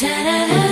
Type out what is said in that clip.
da da da